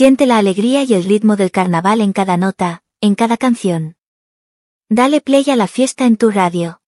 Siente la alegría y el ritmo del carnaval en cada nota, en cada canción. Dale play a la fiesta en tu radio.